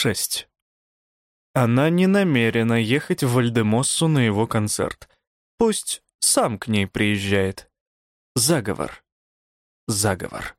6. Она не намерена ехать в Вальдемоссу на его концерт. Пусть сам к ней приезжает. Заговор. Заговор.